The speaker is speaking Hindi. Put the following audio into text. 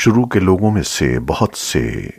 शुरू के लोगों में से बहुत से